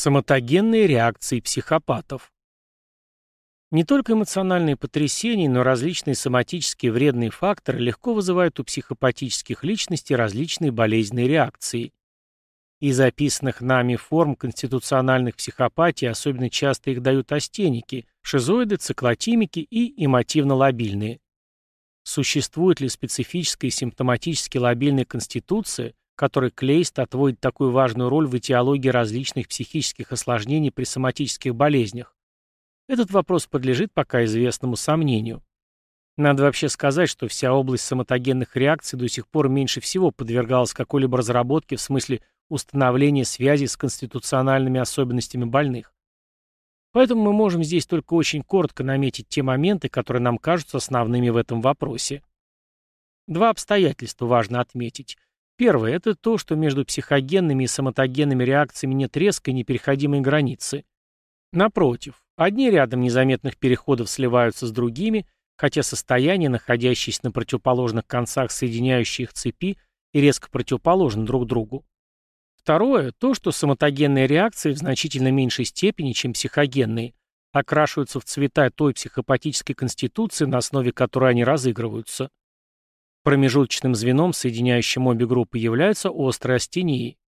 Соматогенные реакции психопатов. Не только эмоциональные потрясения, но различные соматические вредные факторы легко вызывают у психопатических личностей различные болезненные реакции. Из описанных нами форм конституциональных психопатий особенно часто их дают астеники, шизоиды, циклотимики и эмотивно-лобильные. Существует ли специфическая симптоматически лобильная конституция, который Клейст отводит такую важную роль в этиологии различных психических осложнений при соматических болезнях? Этот вопрос подлежит пока известному сомнению. Надо вообще сказать, что вся область соматогенных реакций до сих пор меньше всего подвергалась какой-либо разработке в смысле установления связи с конституциональными особенностями больных. Поэтому мы можем здесь только очень коротко наметить те моменты, которые нам кажутся основными в этом вопросе. Два обстоятельства важно отметить. Первое – это то, что между психогенными и соматогенными реакциями нет резкой непереходимой границы. Напротив, одни рядом незаметных переходов сливаются с другими, хотя состояния, находящиеся на противоположных концах соединяющих их цепи, и резко противоположны друг другу. Второе – то, что соматогенные реакции в значительно меньшей степени, чем психогенные, окрашиваются в цвета той психопатической конституции, на основе которой они разыгрываются. Промежуточным звеном, соединяющим обе группы, являются острые астении.